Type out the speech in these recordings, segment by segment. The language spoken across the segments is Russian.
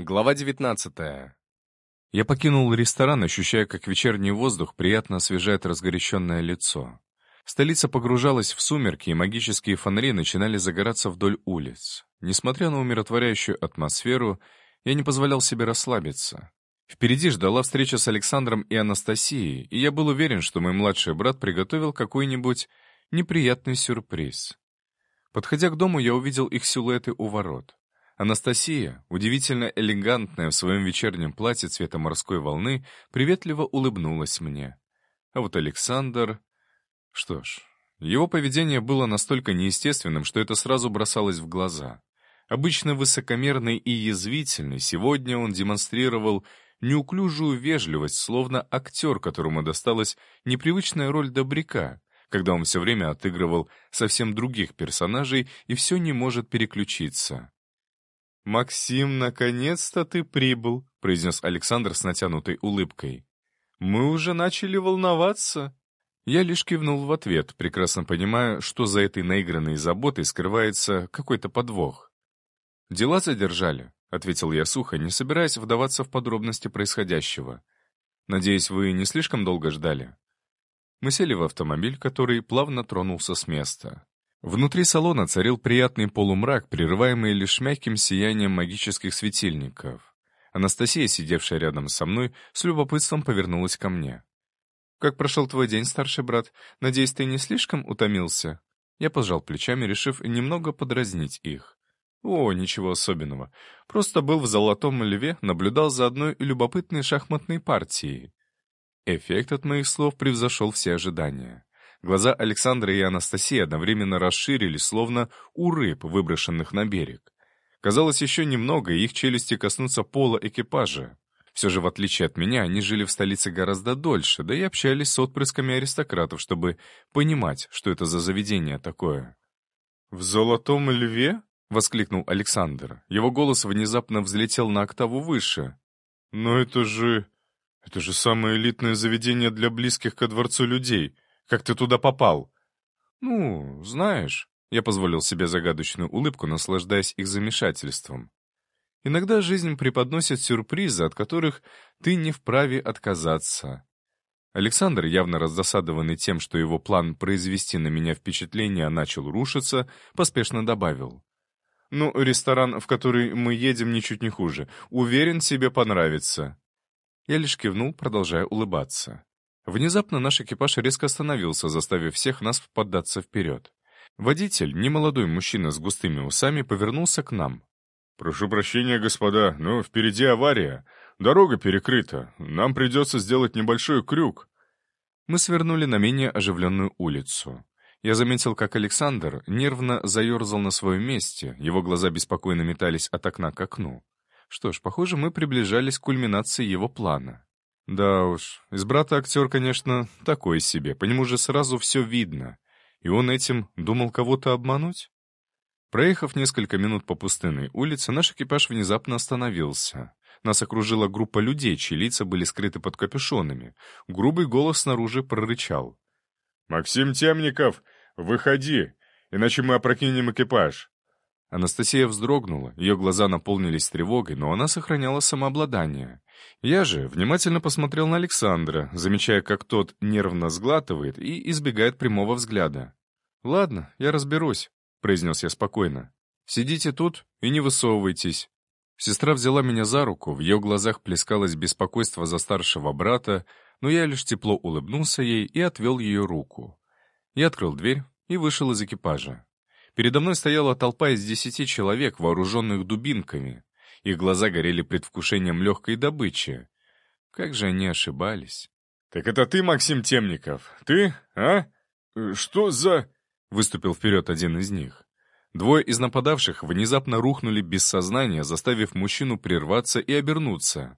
Глава 19 Я покинул ресторан, ощущая, как вечерний воздух приятно освежает разгоряченное лицо. Столица погружалась в сумерки, и магические фонари начинали загораться вдоль улиц. Несмотря на умиротворяющую атмосферу, я не позволял себе расслабиться. Впереди ждала встреча с Александром и Анастасией, и я был уверен, что мой младший брат приготовил какой-нибудь неприятный сюрприз. Подходя к дому, я увидел их силуэты у ворот. Анастасия, удивительно элегантная в своем вечернем платье цвета морской волны, приветливо улыбнулась мне. А вот Александр... Что ж, его поведение было настолько неестественным, что это сразу бросалось в глаза. Обычно высокомерный и язвительный, сегодня он демонстрировал неуклюжую вежливость, словно актер, которому досталась непривычная роль добряка, когда он все время отыгрывал совсем других персонажей и все не может переключиться. «Максим, наконец-то ты прибыл», — произнес Александр с натянутой улыбкой. «Мы уже начали волноваться». Я лишь кивнул в ответ, прекрасно понимая, что за этой наигранной заботой скрывается какой-то подвох. «Дела задержали», — ответил я сухо, не собираясь вдаваться в подробности происходящего. «Надеюсь, вы не слишком долго ждали?» Мы сели в автомобиль, который плавно тронулся с места. Внутри салона царил приятный полумрак, прерываемый лишь мягким сиянием магических светильников. Анастасия, сидевшая рядом со мной, с любопытством повернулась ко мне. «Как прошел твой день, старший брат? Надеюсь, ты не слишком утомился?» Я пожал плечами, решив немного подразнить их. «О, ничего особенного. Просто был в Золотом Льве, наблюдал за одной любопытной шахматной партией». Эффект от моих слов превзошел все ожидания. Глаза Александра и Анастасии одновременно расширились, словно у рыб, выброшенных на берег. Казалось, еще немного, и их челюсти коснутся пола экипажа. Все же, в отличие от меня, они жили в столице гораздо дольше, да и общались с отпрысками аристократов, чтобы понимать, что это за заведение такое. «В Золотом Льве?» — воскликнул Александр. Его голос внезапно взлетел на октаву выше. «Но это же... это же самое элитное заведение для близких ко дворцу людей. Как ты туда попал?» «Ну, знаешь...» Я позволил себе загадочную улыбку, наслаждаясь их замешательством. «Иногда жизнь преподносит сюрпризы, от которых ты не вправе отказаться». Александр, явно раздосадованный тем, что его план произвести на меня впечатление начал рушиться, поспешно добавил. «Ну, ресторан, в который мы едем, ничуть не хуже. Уверен, тебе понравится». Я лишь кивнул, продолжая улыбаться. Внезапно наш экипаж резко остановился, заставив всех нас поддаться вперед. Водитель, немолодой мужчина с густыми усами, повернулся к нам. «Прошу прощения, господа, но впереди авария. Дорога перекрыта. Нам придется сделать небольшой крюк». Мы свернули на менее оживленную улицу. Я заметил, как Александр нервно заерзал на своем месте, его глаза беспокойно метались от окна к окну. Что ж, похоже, мы приближались к кульминации его плана. Да уж, из брата актер, конечно, такой себе, по нему же сразу все видно. И он этим думал кого-то обмануть? Проехав несколько минут по пустынной улице, наш экипаж внезапно остановился. Нас окружила группа людей, чьи лица были скрыты под капюшонами. Грубый голос снаружи прорычал. «Максим Темников, выходи, иначе мы опрокинем экипаж». Анастасия вздрогнула, ее глаза наполнились тревогой, но она сохраняла самообладание. Я же внимательно посмотрел на Александра, замечая, как тот нервно сглатывает и избегает прямого взгляда. «Ладно, я разберусь», — произнес я спокойно. «Сидите тут и не высовывайтесь». Сестра взяла меня за руку, в ее глазах плескалось беспокойство за старшего брата, но я лишь тепло улыбнулся ей и отвел ее руку. Я открыл дверь и вышел из экипажа. Передо мной стояла толпа из десяти человек, вооруженных дубинками. Их глаза горели предвкушением легкой добычи. Как же они ошибались. «Так это ты, Максим Темников? Ты, а? Что за...» Выступил вперед один из них. Двое из нападавших внезапно рухнули без сознания, заставив мужчину прерваться и обернуться.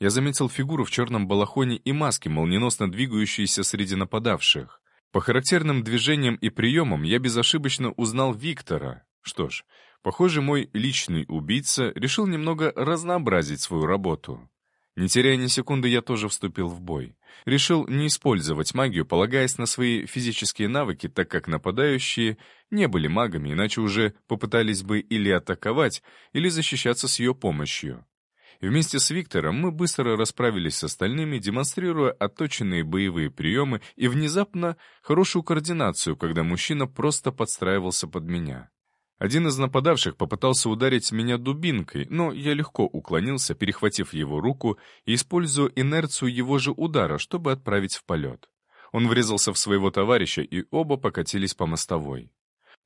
Я заметил фигуру в черном балахоне и маске, молниеносно двигающуюся среди нападавших. По характерным движениям и приемам я безошибочно узнал Виктора. Что ж, похоже, мой личный убийца решил немного разнообразить свою работу. Не теряя ни секунды, я тоже вступил в бой. Решил не использовать магию, полагаясь на свои физические навыки, так как нападающие не были магами, иначе уже попытались бы или атаковать, или защищаться с ее помощью. Вместе с Виктором мы быстро расправились с остальными, демонстрируя отточенные боевые приемы и внезапно хорошую координацию, когда мужчина просто подстраивался под меня. Один из нападавших попытался ударить меня дубинкой, но я легко уклонился, перехватив его руку и используя инерцию его же удара, чтобы отправить в полет. Он врезался в своего товарища, и оба покатились по мостовой.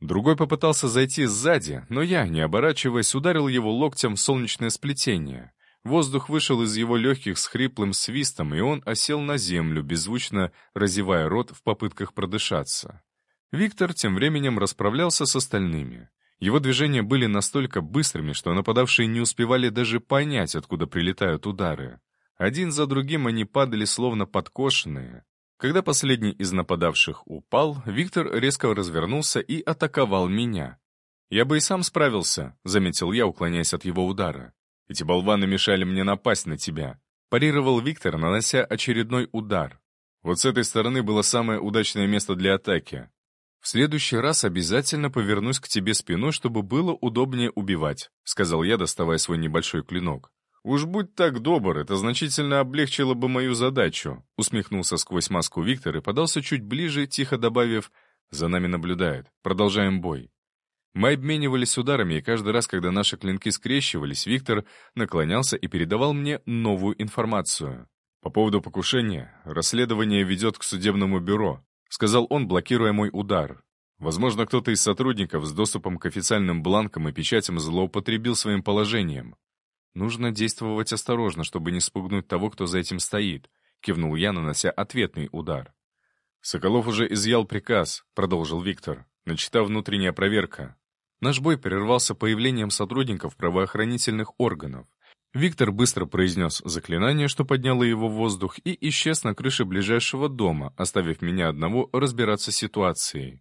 Другой попытался зайти сзади, но я, не оборачиваясь, ударил его локтем в солнечное сплетение. Воздух вышел из его легких с хриплым свистом, и он осел на землю, беззвучно разевая рот в попытках продышаться. Виктор тем временем расправлялся с остальными. Его движения были настолько быстрыми, что нападавшие не успевали даже понять, откуда прилетают удары. Один за другим они падали словно подкошенные. Когда последний из нападавших упал, Виктор резко развернулся и атаковал меня. «Я бы и сам справился», — заметил я, уклоняясь от его удара. Эти болваны мешали мне напасть на тебя. Парировал Виктор, нанося очередной удар. Вот с этой стороны было самое удачное место для атаки. «В следующий раз обязательно повернусь к тебе спиной, чтобы было удобнее убивать», — сказал я, доставая свой небольшой клинок. «Уж будь так добр, это значительно облегчило бы мою задачу», — усмехнулся сквозь маску Виктор и подался чуть ближе, тихо добавив «За нами наблюдает. Продолжаем бой». Мы обменивались ударами, и каждый раз, когда наши клинки скрещивались, Виктор наклонялся и передавал мне новую информацию. «По поводу покушения, расследование ведет к судебному бюро», сказал он, блокируя мой удар. Возможно, кто-то из сотрудников с доступом к официальным бланкам и печатям злоупотребил своим положением. «Нужно действовать осторожно, чтобы не спугнуть того, кто за этим стоит», кивнул я, нанося ответный удар. «Соколов уже изъял приказ», — продолжил Виктор. «Начата внутренняя проверка. Наш бой прервался появлением сотрудников правоохранительных органов. Виктор быстро произнес заклинание, что подняло его в воздух, и исчез на крыше ближайшего дома, оставив меня одного разбираться с ситуацией.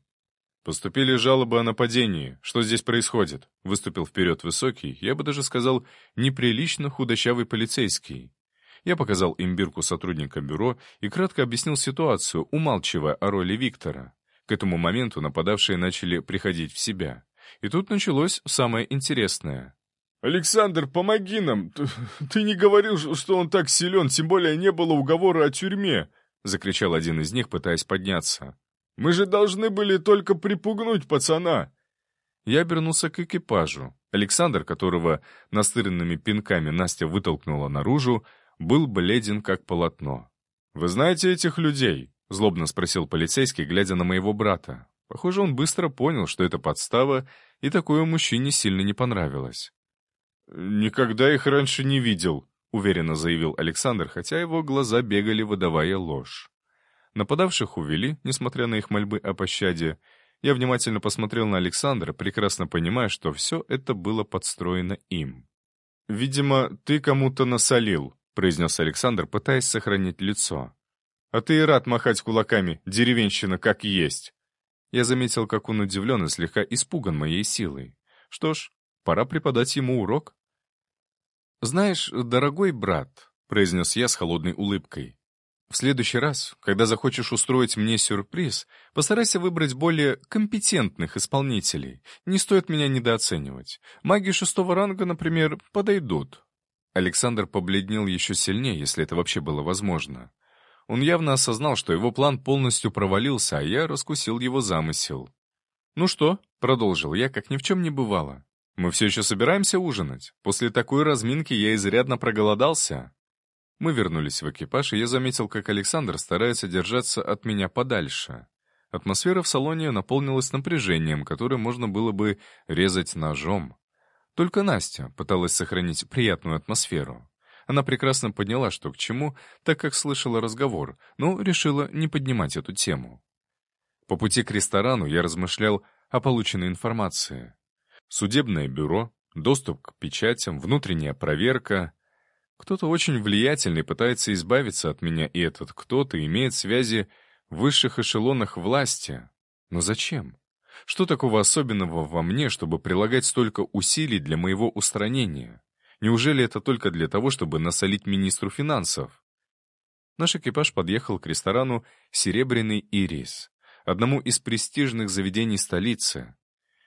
«Поступили жалобы о нападении. Что здесь происходит?» Выступил вперед высокий, я бы даже сказал, неприлично худощавый полицейский. Я показал имбирку сотрудника бюро и кратко объяснил ситуацию, умалчивая о роли Виктора. К этому моменту нападавшие начали приходить в себя. И тут началось самое интересное. «Александр, помоги нам! Ты не говорил, что он так силен, тем более не было уговора о тюрьме!» — закричал один из них, пытаясь подняться. «Мы же должны были только припугнуть пацана!» Я обернулся к экипажу. Александр, которого настыренными пинками Настя вытолкнула наружу, был бледен как полотно. «Вы знаете этих людей?» — злобно спросил полицейский, глядя на моего брата. Похоже, он быстро понял, что это подстава, и такое мужчине сильно не понравилось. «Никогда их раньше не видел», — уверенно заявил Александр, хотя его глаза бегали, выдавая ложь. Нападавших увели, несмотря на их мольбы о пощаде. Я внимательно посмотрел на Александра, прекрасно понимая, что все это было подстроено им. «Видимо, ты кому-то насолил», — произнес Александр, пытаясь сохранить лицо. «А ты и рад махать кулаками, деревенщина как есть». Я заметил, как он удивлен и слегка испуган моей силой. Что ж, пора преподать ему урок. «Знаешь, дорогой брат», — произнес я с холодной улыбкой, «в следующий раз, когда захочешь устроить мне сюрприз, постарайся выбрать более компетентных исполнителей. Не стоит меня недооценивать. Маги шестого ранга, например, подойдут». Александр побледнел еще сильнее, если это вообще было возможно. Он явно осознал, что его план полностью провалился, а я раскусил его замысел. «Ну что?» — продолжил я, как ни в чем не бывало. «Мы все еще собираемся ужинать? После такой разминки я изрядно проголодался». Мы вернулись в экипаж, и я заметил, как Александр старается держаться от меня подальше. Атмосфера в салоне наполнилась напряжением, которое можно было бы резать ножом. Только Настя пыталась сохранить приятную атмосферу. Она прекрасно поняла, что к чему, так как слышала разговор, но решила не поднимать эту тему. По пути к ресторану я размышлял о полученной информации. Судебное бюро, доступ к печатям, внутренняя проверка. Кто-то очень влиятельный пытается избавиться от меня, и этот кто-то имеет связи в высших эшелонах власти. Но зачем? Что такого особенного во мне, чтобы прилагать столько усилий для моего устранения? Неужели это только для того, чтобы насолить министру финансов? Наш экипаж подъехал к ресторану «Серебряный ирис», одному из престижных заведений столицы.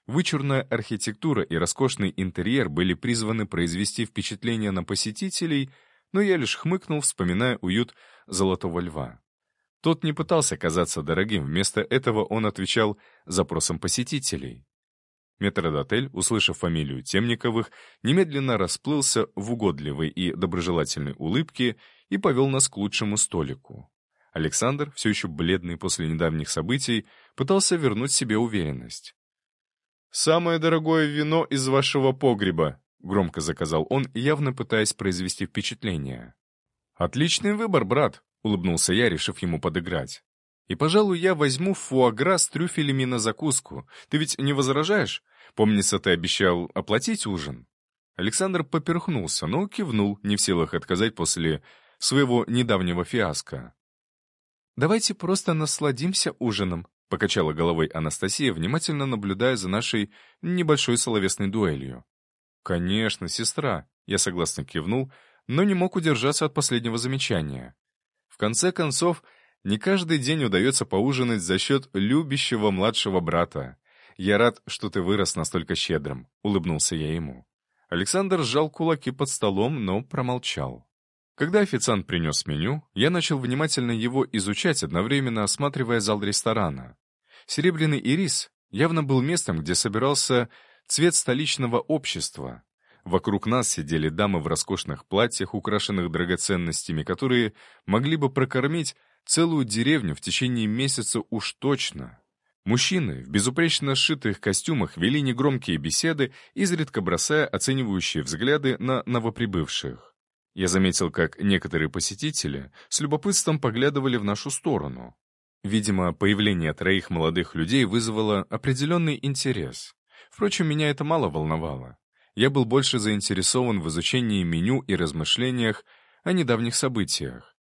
Вычурная архитектура и роскошный интерьер были призваны произвести впечатление на посетителей, но я лишь хмыкнул, вспоминая уют «Золотого льва». Тот не пытался казаться дорогим, вместо этого он отвечал запросам посетителей. Метродотель, услышав фамилию Темниковых, немедленно расплылся в угодливой и доброжелательной улыбке и повел нас к лучшему столику. Александр, все еще бледный после недавних событий, пытался вернуть себе уверенность. «Самое дорогое вино из вашего погреба», — громко заказал он, явно пытаясь произвести впечатление. «Отличный выбор, брат», — улыбнулся я, решив ему подыграть. «И, пожалуй, я возьму фуагра с трюфелями на закуску. Ты ведь не возражаешь? Помнится, ты обещал оплатить ужин?» Александр поперхнулся, но кивнул, не в силах отказать после своего недавнего фиаско. «Давайте просто насладимся ужином», — покачала головой Анастасия, внимательно наблюдая за нашей небольшой словесной дуэлью. «Конечно, сестра», — я согласно кивнул, но не мог удержаться от последнего замечания. В конце концов, не каждый день удается поужинать за счет любящего младшего брата. Я рад, что ты вырос настолько щедрым», — улыбнулся я ему. Александр сжал кулаки под столом, но промолчал. Когда официант принес меню, я начал внимательно его изучать, одновременно осматривая зал ресторана. Серебряный ирис явно был местом, где собирался цвет столичного общества. Вокруг нас сидели дамы в роскошных платьях, украшенных драгоценностями, которые могли бы прокормить целую деревню в течение месяца уж точно. Мужчины в безупречно сшитых костюмах вели негромкие беседы, изредка бросая оценивающие взгляды на новоприбывших. Я заметил, как некоторые посетители с любопытством поглядывали в нашу сторону. Видимо, появление троих молодых людей вызвало определенный интерес. Впрочем, меня это мало волновало. Я был больше заинтересован в изучении меню и размышлениях о недавних событиях.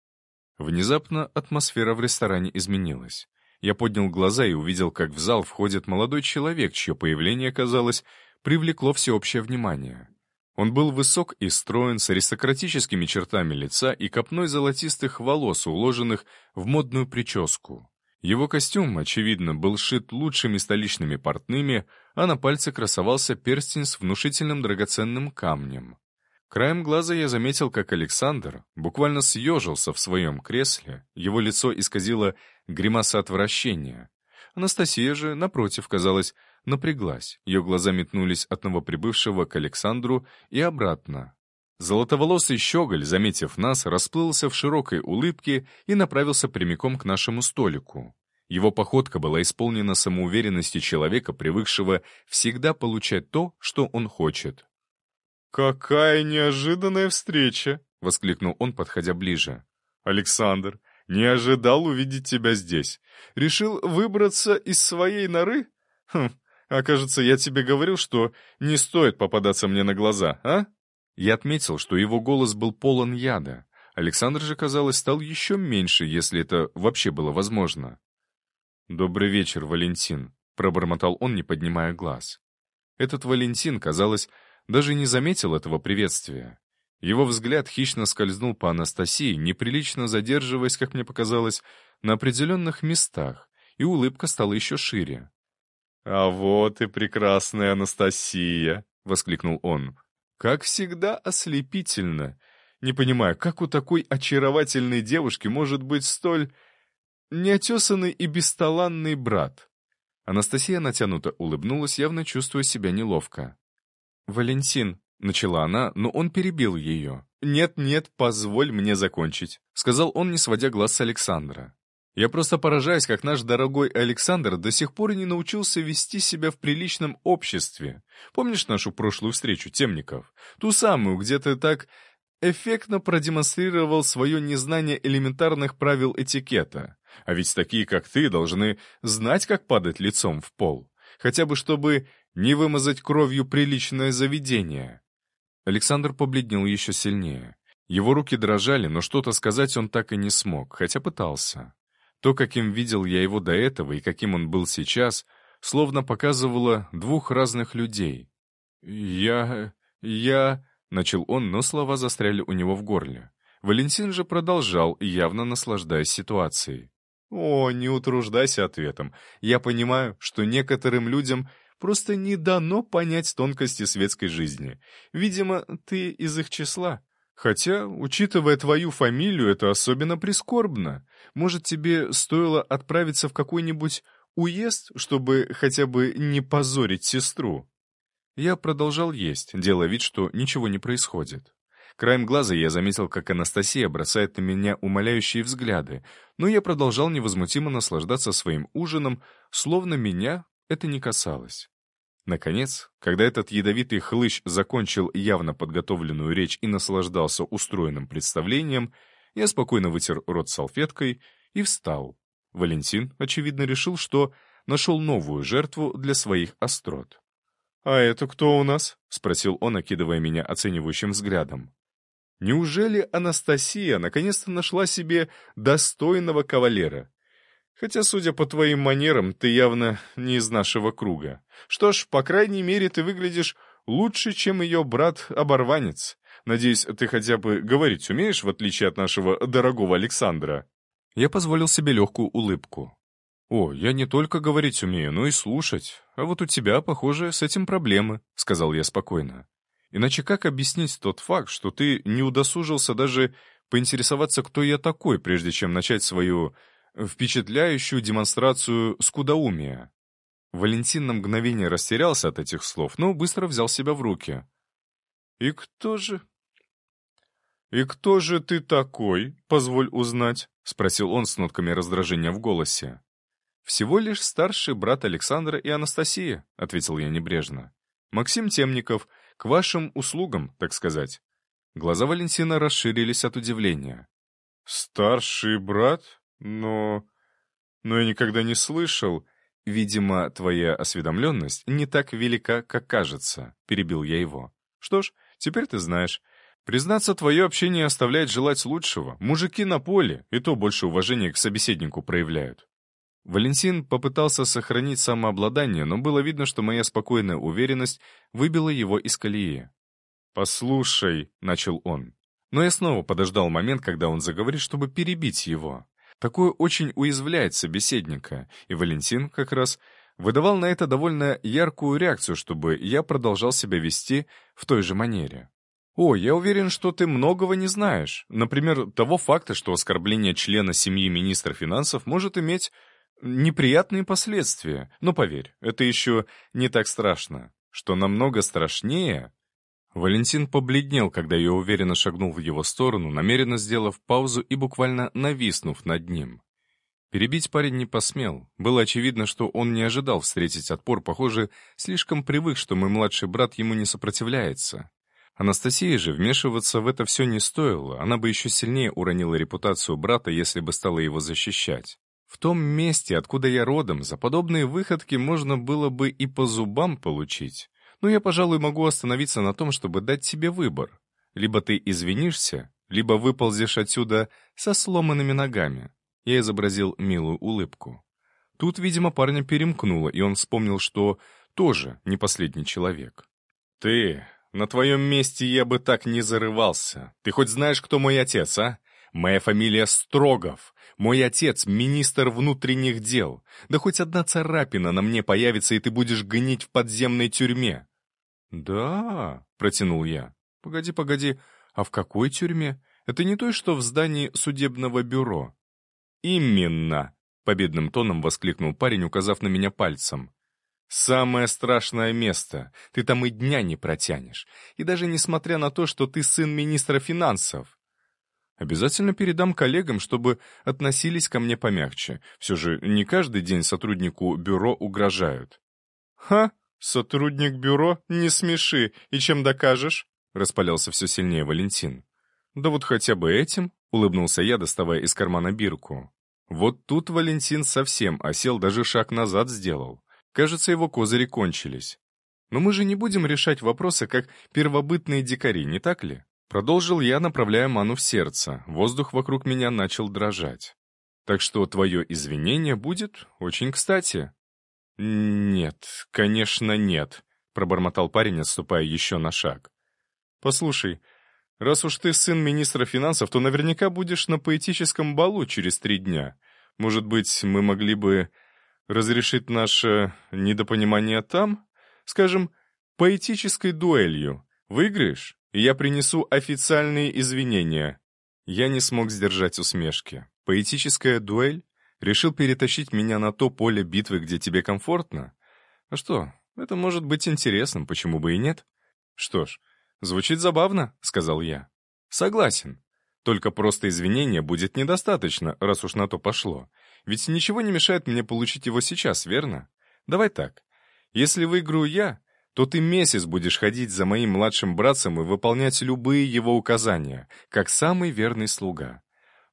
Внезапно атмосфера в ресторане изменилась. Я поднял глаза и увидел, как в зал входит молодой человек, чье появление, казалось, привлекло всеобщее внимание. Он был высок и строен, с аристократическими чертами лица и копной золотистых волос, уложенных в модную прическу. Его костюм, очевидно, был шит лучшими столичными портными, а на пальце красовался перстень с внушительным драгоценным камнем. Краем глаза я заметил, как Александр буквально съежился в своем кресле, его лицо исказило гримаса отвращения. Анастасия же, напротив, казалось, напряглась. Ее глаза метнулись от новоприбывшего к Александру и обратно. Золотоволосый щеголь, заметив нас, расплылся в широкой улыбке и направился прямиком к нашему столику. Его походка была исполнена самоуверенности человека, привыкшего всегда получать то, что он хочет. «Какая неожиданная встреча!» — воскликнул он, подходя ближе. «Александр, не ожидал увидеть тебя здесь. Решил выбраться из своей норы? Хм, а кажется, я тебе говорил, что не стоит попадаться мне на глаза, а?» Я отметил, что его голос был полон яда. Александр же, казалось, стал еще меньше, если это вообще было возможно. «Добрый вечер, Валентин», — пробормотал он, не поднимая глаз. Этот Валентин, казалось, даже не заметил этого приветствия. Его взгляд хищно скользнул по Анастасии, неприлично задерживаясь, как мне показалось, на определенных местах, и улыбка стала еще шире. «А вот и прекрасная Анастасия!» — воскликнул он. «Как всегда ослепительно! Не понимаю, как у такой очаровательной девушки может быть столь неотесанный и бесталанный брат?» Анастасия натянуто улыбнулась, явно чувствуя себя неловко. «Валентин», — начала она, но он перебил ее. «Нет-нет, позволь мне закончить», — сказал он, не сводя глаз с Александра. Я просто поражаюсь, как наш дорогой Александр до сих пор не научился вести себя в приличном обществе. Помнишь нашу прошлую встречу, Темников? Ту самую, где ты так эффектно продемонстрировал свое незнание элементарных правил этикета. А ведь такие, как ты, должны знать, как падать лицом в пол. Хотя бы, чтобы не вымазать кровью приличное заведение. Александр побледнел еще сильнее. Его руки дрожали, но что-то сказать он так и не смог, хотя пытался. То, каким видел я его до этого и каким он был сейчас, словно показывало двух разных людей. «Я... я...» — начал он, но слова застряли у него в горле. Валентин же продолжал, явно наслаждаясь ситуацией. «О, не утруждайся ответом. Я понимаю, что некоторым людям просто не дано понять тонкости светской жизни. Видимо, ты из их числа. Хотя, учитывая твою фамилию, это особенно прискорбно. Может, тебе стоило отправиться в какой-нибудь уезд, чтобы хотя бы не позорить сестру?» Я продолжал есть, делая вид, что ничего не происходит. Краем глаза я заметил, как Анастасия бросает на меня умоляющие взгляды, но я продолжал невозмутимо наслаждаться своим ужином, словно меня это не касалось. Наконец, когда этот ядовитый хлыщ закончил явно подготовленную речь и наслаждался устроенным представлением, я спокойно вытер рот салфеткой и встал. Валентин, очевидно, решил, что нашел новую жертву для своих острот. «А это кто у нас?» — спросил он, окидывая меня оценивающим взглядом. Неужели Анастасия наконец-то нашла себе достойного кавалера? Хотя, судя по твоим манерам, ты явно не из нашего круга. Что ж, по крайней мере, ты выглядишь лучше, чем ее брат-оборванец. Надеюсь, ты хотя бы говорить умеешь, в отличие от нашего дорогого Александра?» Я позволил себе легкую улыбку. «О, я не только говорить умею, но и слушать. А вот у тебя, похоже, с этим проблемы», — сказал я спокойно. Иначе как объяснить тот факт, что ты не удосужился даже поинтересоваться, кто я такой, прежде чем начать свою впечатляющую демонстрацию скудоумия? Валентин на мгновение растерялся от этих слов, но быстро взял себя в руки. «И кто же...» «И кто же ты такой, позволь узнать?» — спросил он с нотками раздражения в голосе. «Всего лишь старший брат Александра и Анастасия», — ответил я небрежно. «Максим Темников — к вашим услугам, так сказать». Глаза Валентина расширились от удивления. «Старший брат? Но... но я никогда не слышал. Видимо, твоя осведомленность не так велика, как кажется», — перебил я его. «Что ж, теперь ты знаешь. Признаться, твое общение оставляет желать лучшего. Мужики на поле, и то больше уважения к собеседнику проявляют. Валентин попытался сохранить самообладание, но было видно, что моя спокойная уверенность выбила его из колеи. «Послушай», — начал он. Но я снова подождал момент, когда он заговорит, чтобы перебить его. Такое очень уязвляет собеседника, и Валентин как раз выдавал на это довольно яркую реакцию, чтобы я продолжал себя вести в той же манере. «О, я уверен, что ты многого не знаешь. Например, того факта, что оскорбление члена семьи министра финансов может иметь неприятные последствия. Но поверь, это еще не так страшно. Что намного страшнее... Валентин побледнел, когда я уверенно шагнул в его сторону, намеренно сделав паузу и буквально нависнув над ним. Перебить парень не посмел. Было очевидно, что он не ожидал встретить отпор, похоже, слишком привык, что мой младший брат ему не сопротивляется. Анастасия же вмешиваться в это все не стоило, она бы еще сильнее уронила репутацию брата, если бы стала его защищать. В том месте, откуда я родом, за подобные выходки можно было бы и по зубам получить. Но я, пожалуй, могу остановиться на том, чтобы дать тебе выбор. Либо ты извинишься, либо выползешь отсюда со сломанными ногами. Я изобразил милую улыбку. Тут, видимо, парня перемкнуло, и он вспомнил, что тоже не последний человек. «Ты, на твоем месте я бы так не зарывался. Ты хоть знаешь, кто мой отец, а? Моя фамилия Строгов. Мой отец — министр внутренних дел. Да хоть одна царапина на мне появится, и ты будешь гнить в подземной тюрьме». «Да», — протянул я. «Погоди, погоди, а в какой тюрьме? Это не той, что в здании судебного бюро?» «Именно», — победным тоном воскликнул парень, указав на меня пальцем. «Самое страшное место. Ты там и дня не протянешь. И даже несмотря на то, что ты сын министра финансов. Обязательно передам коллегам, чтобы относились ко мне помягче. Все же не каждый день сотруднику бюро угрожают. «Ха! Сотрудник бюро? Не смеши! И чем докажешь?» — распалялся все сильнее Валентин. «Да вот хотя бы этим», — улыбнулся я, доставая из кармана бирку. Вот тут Валентин совсем осел, даже шаг назад сделал. Кажется, его козыри кончились. Но мы же не будем решать вопросы, как первобытные дикари, не так ли? Продолжил я, направляя ману в сердце. Воздух вокруг меня начал дрожать. Так что твое извинение будет очень кстати. «Нет, конечно, нет», — пробормотал парень, отступая еще на шаг. «Послушай, раз уж ты сын министра финансов, то наверняка будешь на поэтическом балу через три дня. Может быть, мы могли бы разрешить наше недопонимание там? Скажем, поэтической дуэлью. Выиграешь, и я принесу официальные извинения». Я не смог сдержать усмешки. Поэтическая дуэль? Решил перетащить меня на то поле битвы, где тебе комфортно? А что, это может быть интересным, почему бы и нет? Что ж, звучит забавно, сказал я. Согласен. Только просто извинения будет недостаточно, раз уж на то пошло. Ведь ничего не мешает мне получить его сейчас, верно? Давай так. Если выиграю я, то ты месяц будешь ходить за моим младшим братцем и выполнять любые его указания, как самый верный слуга.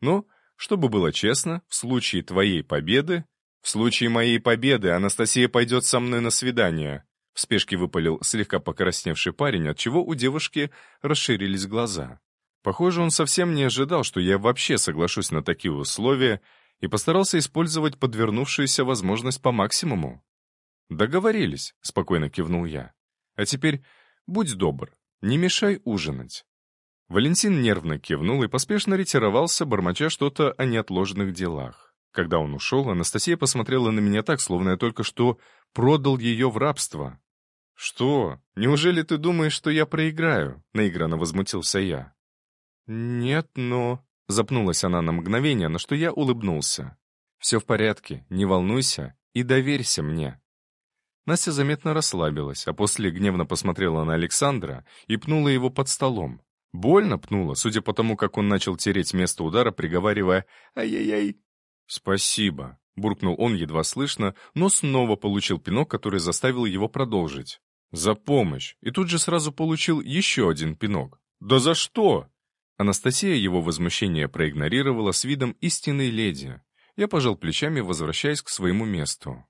Но, чтобы было честно, в случае твоей победы... В случае моей победы Анастасия пойдет со мной на свидание. В спешке выпалил слегка покрасневший парень, от чего у девушки расширились глаза. Похоже, он совсем не ожидал, что я вообще соглашусь на такие условия, и постарался использовать подвернувшуюся возможность по максимуму. «Договорились», — спокойно кивнул я. «А теперь будь добр, не мешай ужинать». Валентин нервно кивнул и поспешно ретировался, бормоча что-то о неотложенных делах. Когда он ушел, Анастасия посмотрела на меня так, словно я только что продал ее в рабство. «Что? Неужели ты думаешь, что я проиграю?» — наигранно возмутился я. «Нет, но...» — запнулась она на мгновение, на что я улыбнулся. «Все в порядке, не волнуйся и доверься мне». Настя заметно расслабилась, а после гневно посмотрела на Александра и пнула его под столом. Больно пнула, судя по тому, как он начал тереть место удара, приговаривая «Ай-яй-яй». «Спасибо», — буркнул он едва слышно, но снова получил пинок, который заставил его продолжить. «За помощь!» И тут же сразу получил еще один пинок. «Да за что?» Анастасия его возмущение проигнорировала с видом истинной леди. Я пожал плечами, возвращаясь к своему месту.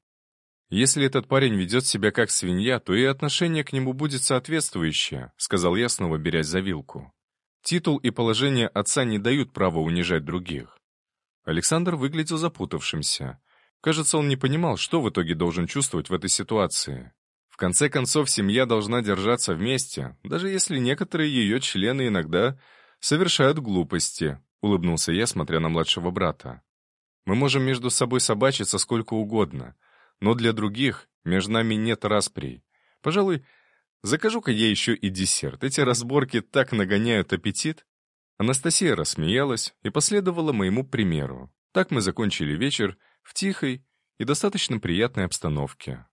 «Если этот парень ведет себя как свинья, то и отношение к нему будет соответствующее», сказал я, снова берясь за вилку. «Титул и положение отца не дают права унижать других». Александр выглядел запутавшимся. Кажется, он не понимал, что в итоге должен чувствовать в этой ситуации. В конце концов, семья должна держаться вместе, даже если некоторые ее члены иногда совершают глупости, улыбнулся я, смотря на младшего брата. Мы можем между собой собачиться сколько угодно — но для других между нами нет расприй. Пожалуй, закажу-ка я еще и десерт. Эти разборки так нагоняют аппетит. Анастасия рассмеялась и последовала моему примеру. Так мы закончили вечер в тихой и достаточно приятной обстановке.